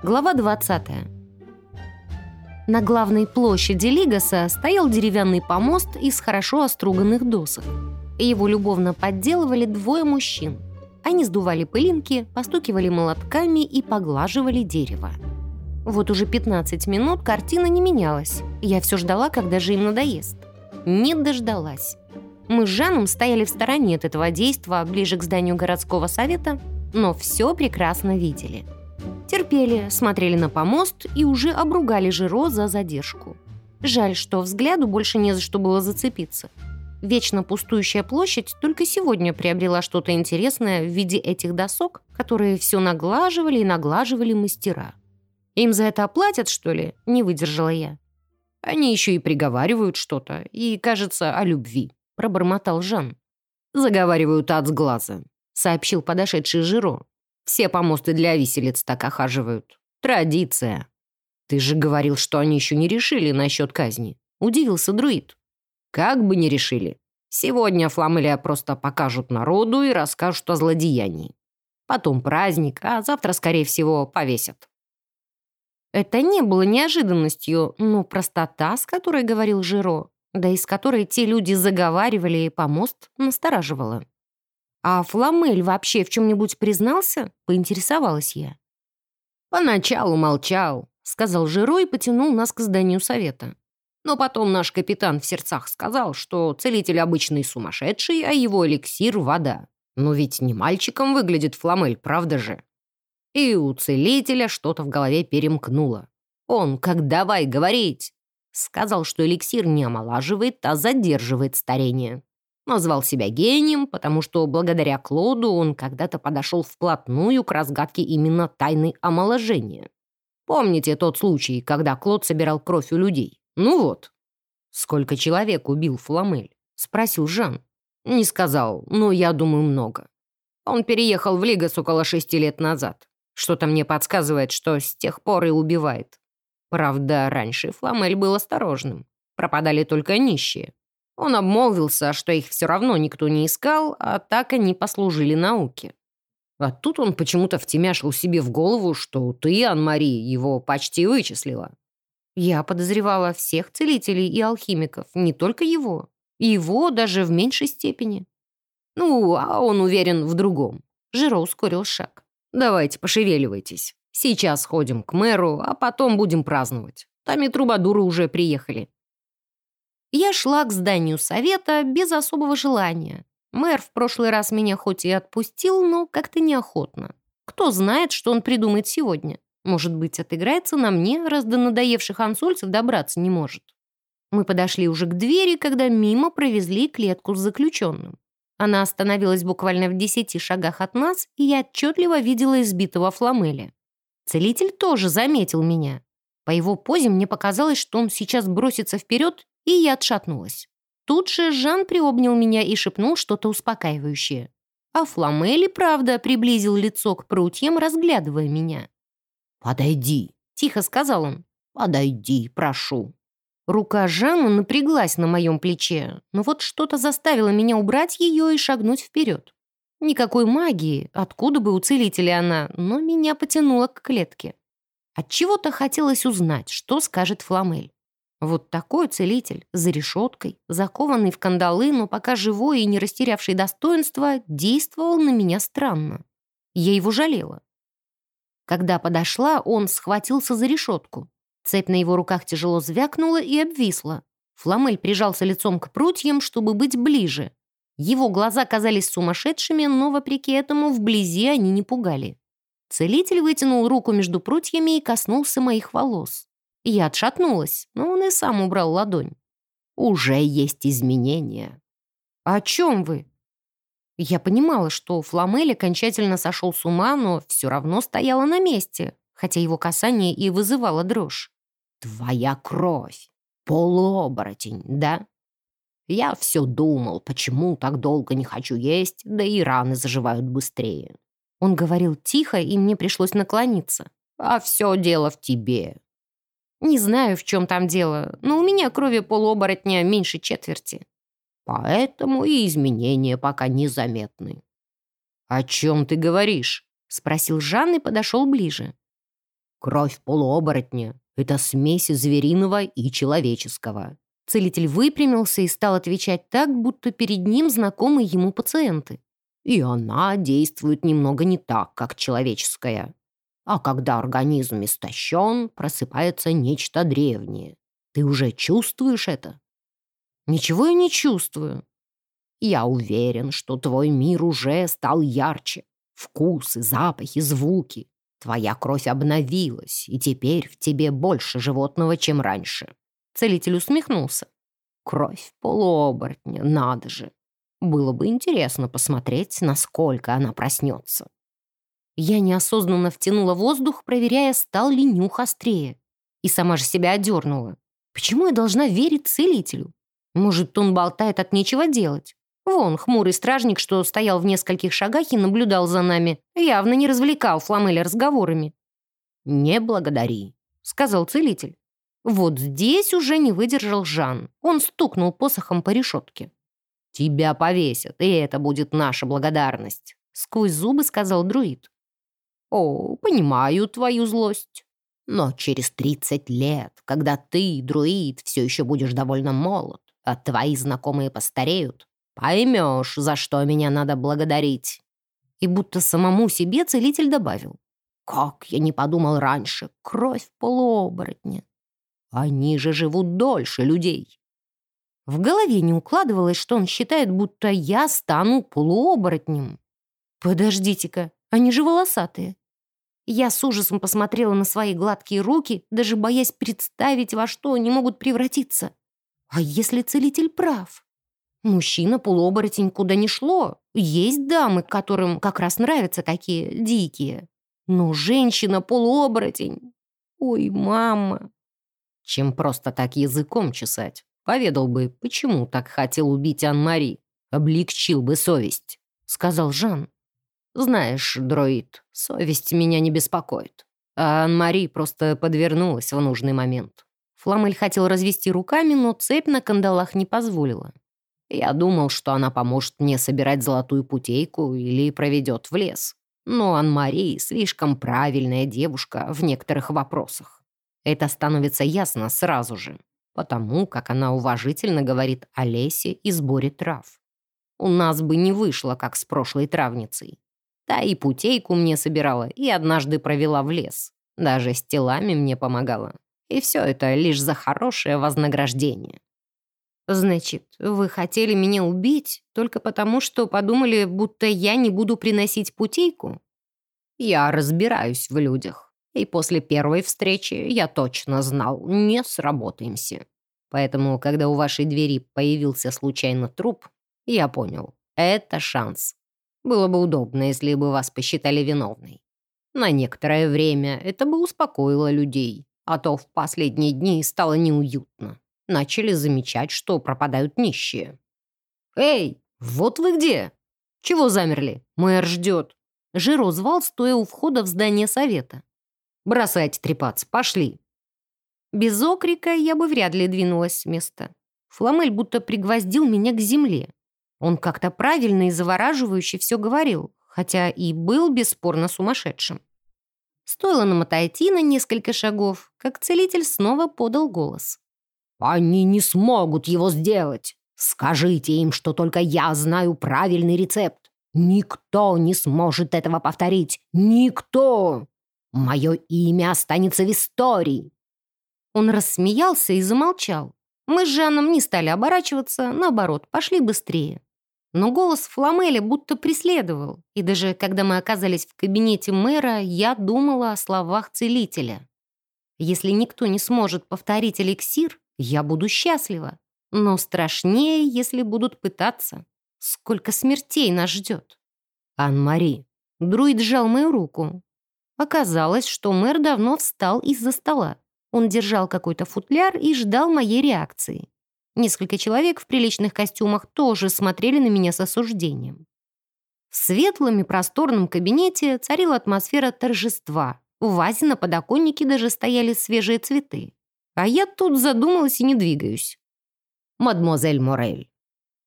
Глава 20. На главной площади Лигаса стоял деревянный помост из хорошо оструганных досок. Его любовно подделывали двое мужчин. Они сдували пылинки, постукивали молотками и поглаживали дерево. Вот уже 15 минут картина не менялась. Я все ждала, когда же им надоест. Не дождалась. Мы с Жаном стояли в стороне от этого действа, ближе к зданию городского совета, но все прекрасно видели – Терпели, смотрели на помост и уже обругали Жиро за задержку. Жаль, что взгляду больше не за что было зацепиться. Вечно пустующая площадь только сегодня приобрела что-то интересное в виде этих досок, которые все наглаживали и наглаживали мастера. «Им за это оплатят, что ли?» — не выдержала я. «Они еще и приговаривают что-то, и, кажется, о любви», — пробормотал Жан. «Заговаривают от сглаза», — сообщил подошедший Жиро. Все помосты для виселиц так охаживают. Традиция. Ты же говорил, что они еще не решили насчет казни. Удивился друид. Как бы не решили. Сегодня Фламелия просто покажут народу и расскажут о злодеянии. Потом праздник, а завтра, скорее всего, повесят. Это не было неожиданностью, но простота, с которой говорил Жиро, да из которой те люди заговаривали, помост настораживала. «А Фламель вообще в чем-нибудь признался?» — поинтересовалась я. «Поначалу молчал», — сказал Жиро и потянул нас к зданию совета. Но потом наш капитан в сердцах сказал, что целитель обычный сумасшедший, а его эликсир — вода. Но ведь не мальчиком выглядит Фламель, правда же? И у целителя что-то в голове перемкнуло. Он, как давай говорить, сказал, что эликсир не омолаживает, а задерживает старение. Назвал себя гением, потому что благодаря Клоду он когда-то подошел вплотную к разгадке именно тайны омоложения. Помните тот случай, когда Клод собирал кровь у людей? Ну вот. «Сколько человек убил Фламель?» — спросил Жан. Не сказал, но я думаю, много. Он переехал в Лигас около шести лет назад. Что-то мне подсказывает, что с тех пор и убивает. Правда, раньше Фламель был осторожным. Пропадали только нищие. Он обмолвился, что их все равно никто не искал, а так они послужили науке. А тут он почему-то втемяшил себе в голову, что ты, Ан-Мари, его почти вычислила. Я подозревала всех целителей и алхимиков, не только его. Его даже в меньшей степени. Ну, а он уверен в другом. Жиро ускорил шаг. «Давайте, пошевеливайтесь. Сейчас сходим к мэру, а потом будем праздновать. Там и трубадуры уже приехали. Я шла к зданию совета без особого желания. Мэр в прошлый раз меня хоть и отпустил, но как-то неохотно. Кто знает, что он придумает сегодня. Может быть, отыграется на мне, раз до надоевших ансольцев добраться не может. Мы подошли уже к двери, когда мимо провезли клетку с заключенным. Она остановилась буквально в десяти шагах от нас, и я отчетливо видела избитого фламеля. Целитель тоже заметил меня. По его позе мне показалось, что он сейчас бросится вперед и я отшатнулась. Тут же Жан приобнял меня и шепнул что-то успокаивающее. А Фламели, правда, приблизил лицо к прутьям, разглядывая меня. «Подойди», — тихо сказал он. «Подойди, прошу». Рука Жана напряглась на моем плече, но вот что-то заставило меня убрать ее и шагнуть вперед. Никакой магии, откуда бы у целителя она, но меня потянуло к клетке. Отчего-то хотелось узнать, что скажет Фламель. Вот такой целитель, за решеткой, закованный в кандалы, но пока живой и не растерявший достоинства, действовал на меня странно. Я его жалела. Когда подошла, он схватился за решетку. Цепь на его руках тяжело звякнула и обвисла. Фламель прижался лицом к прутьям, чтобы быть ближе. Его глаза казались сумасшедшими, но, вопреки этому, вблизи они не пугали. Целитель вытянул руку между прутьями и коснулся моих волос. Я отшатнулась, но он и сам убрал ладонь. «Уже есть изменения». «О чем вы?» Я понимала, что Фламель окончательно сошел с ума, но все равно стояла на месте, хотя его касание и вызывало дрожь. «Твоя кровь! Полуоборотень, да?» Я все думал, почему так долго не хочу есть, да и раны заживают быстрее. Он говорил тихо, и мне пришлось наклониться. «А все дело в тебе. Не знаю, в чем там дело, но у меня крови полуоборотня меньше четверти. Поэтому и изменения пока незаметны. «О чем ты говоришь?» — спросил Жан и подошел ближе. Кровь полуоборотня — это смесь звериного и человеческого. Целитель выпрямился и стал отвечать так, будто перед ним знакомые ему пациенты. И она действует немного не так, как человеческая. А когда организм истощен, просыпается нечто древнее. Ты уже чувствуешь это? Ничего я не чувствую. Я уверен, что твой мир уже стал ярче. Вкусы, запахи, звуки. Твоя кровь обновилась, и теперь в тебе больше животного, чем раньше. Целитель усмехнулся. Кровь полуоборотня, надо же. Было бы интересно посмотреть, насколько она проснется. Я неосознанно втянула воздух, проверяя, стал ли нюх острее. И сама же себя одернула. Почему я должна верить целителю? Может, он болтает от нечего делать? Вон, хмурый стражник, что стоял в нескольких шагах и наблюдал за нами, явно не развлекал Фламеля разговорами. «Не благодари», — сказал целитель. Вот здесь уже не выдержал Жан. Он стукнул посохом по решетке. «Тебя повесят, и это будет наша благодарность», — сквозь зубы сказал друид. «О, понимаю твою злость. Но через 30 лет, когда ты, друид, все еще будешь довольно молод, а твои знакомые постареют, поймешь, за что меня надо благодарить». И будто самому себе целитель добавил. «Как я не подумал раньше, кровь полуоборотня. Они же живут дольше людей». В голове не укладывалось, что он считает, будто я стану полуоборотнем. Подождите-ка, они же волосатые. Я с ужасом посмотрела на свои гладкие руки, даже боясь представить, во что они могут превратиться. А если целитель прав? Мужчина-полуоборотень куда ни шло. Есть дамы, которым как раз нравятся такие дикие. Но женщина-полуоборотень... Ой, мама. Чем просто так языком чесать. Поведал бы, почему так хотел убить Ан-Мари. Облегчил бы совесть, сказал Жан. Знаешь, дроид, совесть меня не беспокоит. А Ан-Мари просто подвернулась в нужный момент. Фламель хотел развести руками, но цепь на кандалах не позволила. Я думал, что она поможет мне собирать золотую путейку или проведет в лес. Но Ан-Мари слишком правильная девушка в некоторых вопросах. Это становится ясно сразу же потому как она уважительно говорит о лесе и сборе трав. У нас бы не вышло, как с прошлой травницей. Та и путейку мне собирала, и однажды провела в лес. Даже с телами мне помогала. И все это лишь за хорошее вознаграждение. «Значит, вы хотели меня убить только потому, что подумали, будто я не буду приносить путейку?» «Я разбираюсь в людях. И после первой встречи я точно знал, не сработаемся. Поэтому, когда у вашей двери появился случайно труп, я понял, это шанс. Было бы удобно, если бы вас посчитали виновной. На некоторое время это бы успокоило людей, а то в последние дни стало неуютно. Начали замечать, что пропадают нищие. «Эй, вот вы где! Чего замерли? Мэр ждет!» Жиро звал, стоя у входа в здание совета. Бросайте трепаться, пошли!» Без окрика я бы вряд ли двинулась с места. Фламель будто пригвоздил меня к земле. Он как-то правильно и завораживающе все говорил, хотя и был бесспорно сумасшедшим. Стоило нам отойти на несколько шагов, как целитель снова подал голос. «Они не смогут его сделать! Скажите им, что только я знаю правильный рецепт! Никто не сможет этого повторить! Никто!» Мое имя останется в истории!» Он рассмеялся и замолчал. Мы с Жаном не стали оборачиваться, наоборот, пошли быстрее. Но голос Фламеля будто преследовал, и даже когда мы оказались в кабинете мэра, я думала о словах целителя. Если никто не сможет повторить эликсир, я буду счастлива. Но страшнее, если будут пытаться. Сколько смертей нас ждет. Ан-Мари. Друид сжал мою руку. Оказалось, что мэр давно встал из-за стола. Он держал какой-то футляр и ждал моей реакции. Несколько человек в приличных костюмах тоже смотрели на меня с осуждением. В светлом и просторном кабинете царила атмосфера торжества. В вазе на подоконнике даже стояли свежие цветы. А я тут задумалась и не двигаюсь. «Мадемуазель Морель,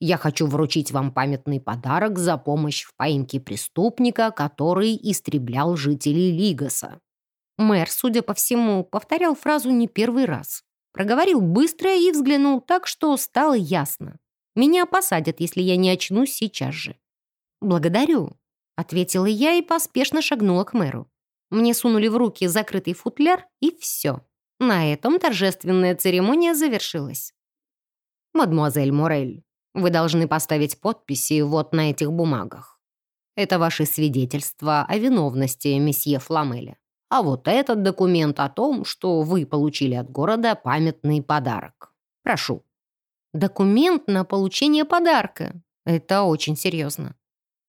я хочу вручить вам памятный подарок за помощь в поимке преступника, который истреблял жителей Лигаса. Мэр, судя по всему, повторял фразу не первый раз. Проговорил быстро и взглянул так, что стало ясно. Меня посадят, если я не очнусь сейчас же. «Благодарю», — ответила я и поспешно шагнула к мэру. Мне сунули в руки закрытый футляр, и все. На этом торжественная церемония завершилась. «Мадемуазель Морель, вы должны поставить подписи вот на этих бумагах. Это ваши свидетельства о виновности месье Фламеля. А вот этот документ о том, что вы получили от города памятный подарок. Прошу». «Документ на получение подарка. Это очень серьезно.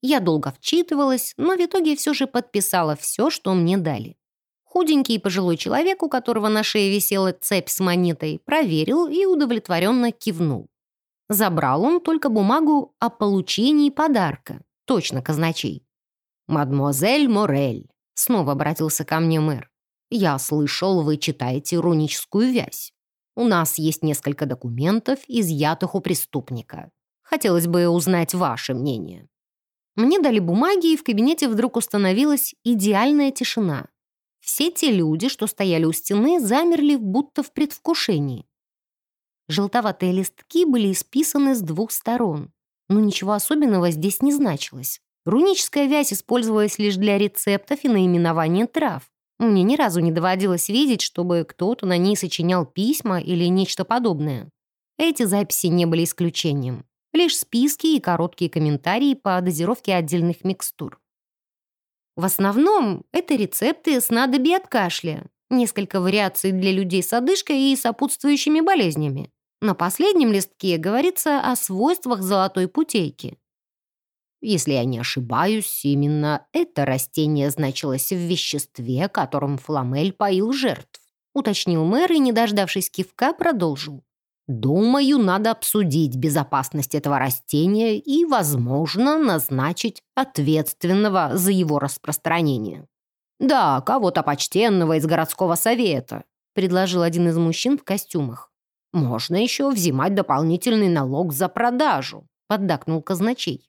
Я долго вчитывалась, но в итоге все же подписала все, что мне дали. Худенький пожилой человек, у которого на шее висела цепь с монетой, проверил и удовлетворенно кивнул. Забрал он только бумагу о получении подарка, точно казначей. «Мадемуазель Морель», — снова обратился ко мне мэр, «я слышал, вы читаете руническую вязь. У нас есть несколько документов, изъятых у преступника. Хотелось бы узнать ваше мнение». Мне дали бумаги, и в кабинете вдруг установилась идеальная тишина. Все те люди, что стояли у стены, замерли будто в предвкушении. Желтоватые листки были исписаны с двух сторон. Но ничего особенного здесь не значилось. Руническая вязь использовалась лишь для рецептов и наименования трав. Мне ни разу не доводилось видеть, чтобы кто-то на ней сочинял письма или нечто подобное. Эти записи не были исключением лишь списки и короткие комментарии по дозировке отдельных микстур. В основном это рецепты снадобий от кашля, несколько вариаций для людей с одышкой и сопутствующими болезнями. На последнем листке говорится о свойствах золотой путейки. Если я не ошибаюсь, именно это растение значилось в веществе, которым Фламель поил жертв, уточнил мэр и, не дождавшись кивка, продолжил. Думаю, надо обсудить безопасность этого растения и, возможно, назначить ответственного за его распространение. «Да, кого-то почтенного из городского совета», предложил один из мужчин в костюмах. «Можно еще взимать дополнительный налог за продажу», поддакнул казначей.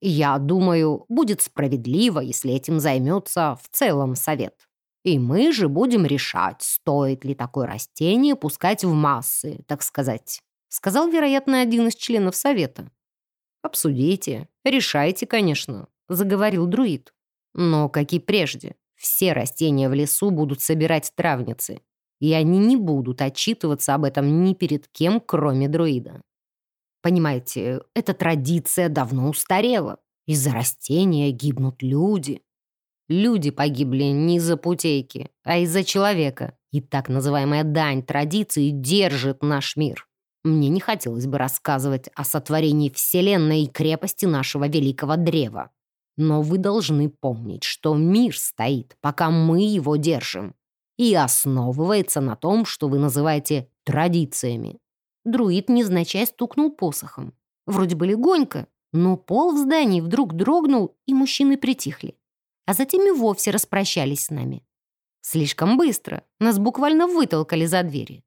«Я думаю, будет справедливо, если этим займется в целом совет». И мы же будем решать, стоит ли такое растение пускать в массы, так сказать», сказал, вероятно, один из членов совета. «Обсудите, решайте, конечно», заговорил друид. «Но, как и прежде, все растения в лесу будут собирать травницы, и они не будут отчитываться об этом ни перед кем, кроме друида. Понимаете, эта традиция давно устарела. Из-за растения гибнут люди. Люди погибли не из-за путейки, а из-за человека. И так называемая дань традиции держит наш мир. Мне не хотелось бы рассказывать о сотворении Вселенной и крепости нашего великого древа. Но вы должны помнить, что мир стоит, пока мы его держим. И основывается на том, что вы называете традициями. Друид незначай стукнул посохом. Вроде бы легонько, но пол в здании вдруг дрогнул, и мужчины притихли а затем и вовсе распрощались с нами. Слишком быстро, нас буквально вытолкали за двери.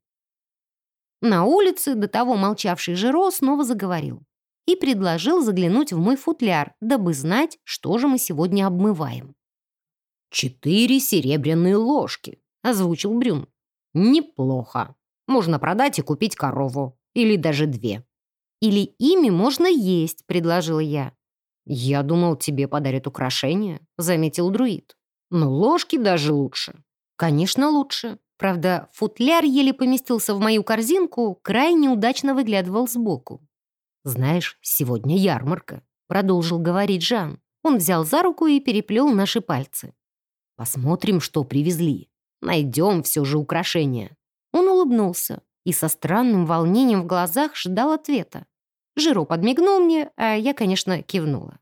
На улице до того молчавший Жиро снова заговорил и предложил заглянуть в мой футляр, дабы знать, что же мы сегодня обмываем. «Четыре серебряные ложки», — озвучил Брюн. «Неплохо. Можно продать и купить корову. Или даже две». «Или ими можно есть», — предложила я. «Я думал, тебе подарят украшения», — заметил друид. «Но ложки даже лучше». «Конечно, лучше. Правда, футляр еле поместился в мою корзинку, крайне удачно выглядывал сбоку. «Знаешь, сегодня ярмарка», — продолжил говорить Жан. Он взял за руку и переплел наши пальцы. «Посмотрим, что привезли. Найдем все же украшения». Он улыбнулся и со странным волнением в глазах ждал ответа. Жиро подмигнул мне, а я, конечно, кивнула.